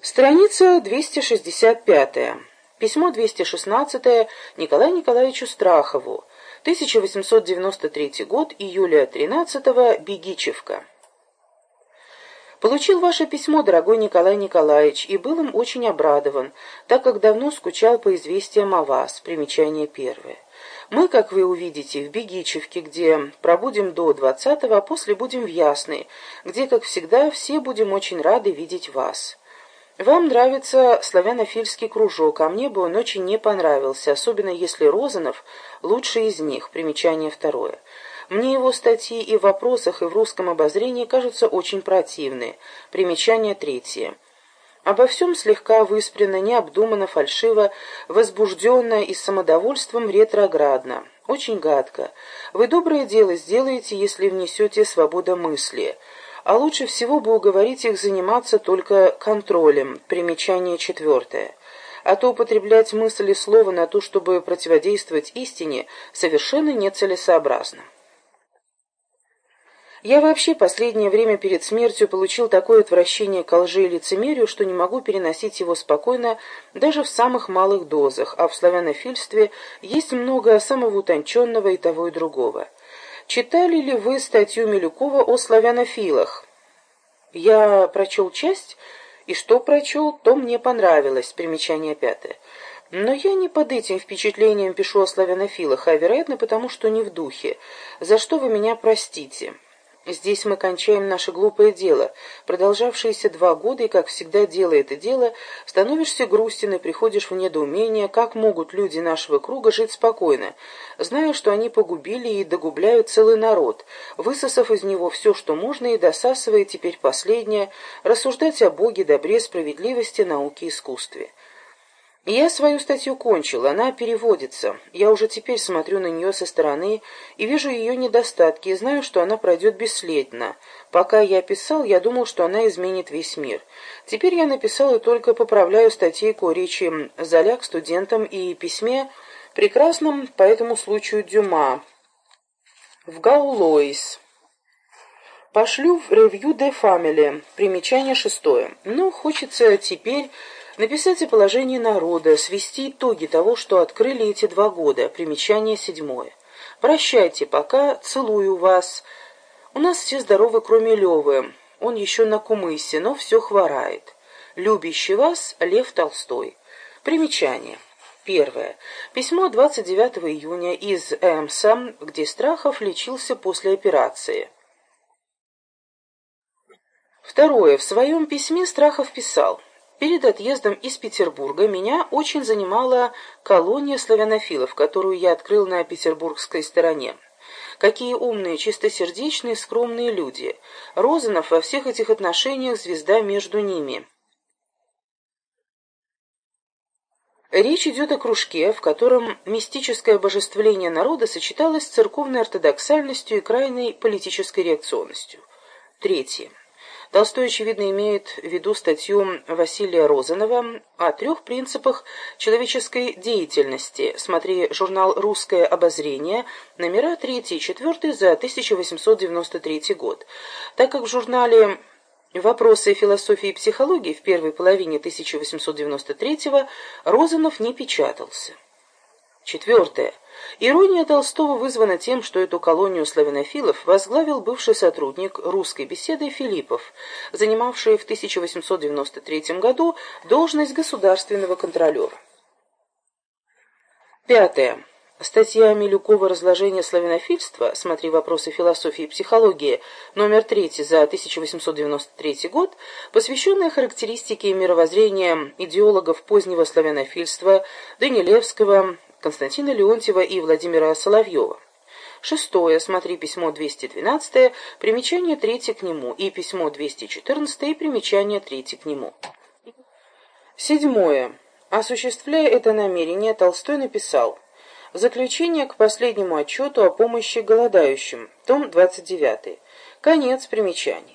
Страница 265. Письмо 216 Николаю Николаевичу Страхову. 1893 год, июля 13 Бегичевка. Получил ваше письмо, дорогой Николай Николаевич, и был им очень обрадован, так как давно скучал по известиям о вас. Примечание первое. Мы, как вы увидите, в Бегичевке, где пробудем до двадцатого, а после будем в Ясной, где, как всегда, все будем очень рады видеть вас. Вам нравится славянофильский кружок, а мне бы он очень не понравился, особенно если Розанов лучший из них. Примечание второе. Мне его статьи и в вопросах, и в русском обозрении кажутся очень противны. Примечание третье. Обо всем слегка выспренно, необдуманно, фальшиво, возбужденно и с самодовольством ретроградно. Очень гадко. Вы доброе дело сделаете, если внесете свободомыслие. А лучше всего бы уговорить их заниматься только контролем. Примечание четвертое. А то употреблять мысль и слово на то, чтобы противодействовать истине, совершенно нецелесообразно. Я вообще последнее время перед смертью получил такое отвращение к лжи и лицемерию, что не могу переносить его спокойно даже в самых малых дозах, а в славянофильстве есть много самого утонченного и того и другого. Читали ли вы статью Милюкова о славянофилах? Я прочел часть, и что прочел, то мне понравилось. Примечание пятое. Но я не под этим впечатлением пишу о славянофилах, а, вероятно, потому что не в духе. За что вы меня простите?» Здесь мы кончаем наше глупое дело, продолжавшееся два года, и, как всегда, делая это дело, становишься грустен и приходишь в недоумение, как могут люди нашего круга жить спокойно, зная, что они погубили и догубляют целый народ, высосав из него все, что можно, и досасывая теперь последнее, рассуждать о Боге, добре, справедливости, науке искусстве. Я свою статью кончил, она переводится. Я уже теперь смотрю на нее со стороны и вижу ее недостатки, и знаю, что она пройдет бесследно. Пока я писал, я думал, что она изменит весь мир. Теперь я написал и только поправляю статейку речи Золя к студентам и письме, прекрасном по этому случаю Дюма. В Гаулоис. Пошлю в ревью де Фамили. Примечание шестое. Ну, хочется теперь Написать о положении народа, свести итоги того, что открыли эти два года. Примечание седьмое. Прощайте пока, целую вас. У нас все здоровы, кроме Левы. Он еще на кумысе, но все хворает. Любящий вас Лев Толстой. Примечание. Первое. Письмо 29 июня из Эмса, где Страхов лечился после операции. Второе. В своем письме Страхов писал Перед отъездом из Петербурга меня очень занимала колония славянофилов, которую я открыл на петербургской стороне. Какие умные, чистосердечные, скромные люди. Розанов во всех этих отношениях звезда между ними. Речь идет о кружке, в котором мистическое обожествление народа сочеталось с церковной ортодоксальностью и крайней политической реакционностью. Третье. Толстой, очевидно, имеет в виду статью Василия Розанова о трех принципах человеческой деятельности. Смотри журнал «Русское обозрение», номера 3 и 4 за 1893 год. Так как в журнале «Вопросы философии и психологии» в первой половине 1893 Розанов не печатался. Четвертое. Ирония Толстого вызвана тем, что эту колонию славянофилов возглавил бывший сотрудник русской беседы Филиппов, занимавший в 1893 году должность государственного контролера. Пятое. Статья Милюкова «Разложение славянофильства», смотри «Вопросы философии и психологии», номер 3 за 1893 год, посвященная характеристике мировоззрения идеологов позднего славянофильства Данилевского, Константина Леонтьева и Владимира Соловьева. Шестое. Смотри письмо 212, примечание 3 к нему, и письмо 214 и примечание 3 к нему. Седьмое. Осуществляя это намерение, Толстой написал «Заключение к последнему отчету о помощи голодающим», том 29. Конец примечаний.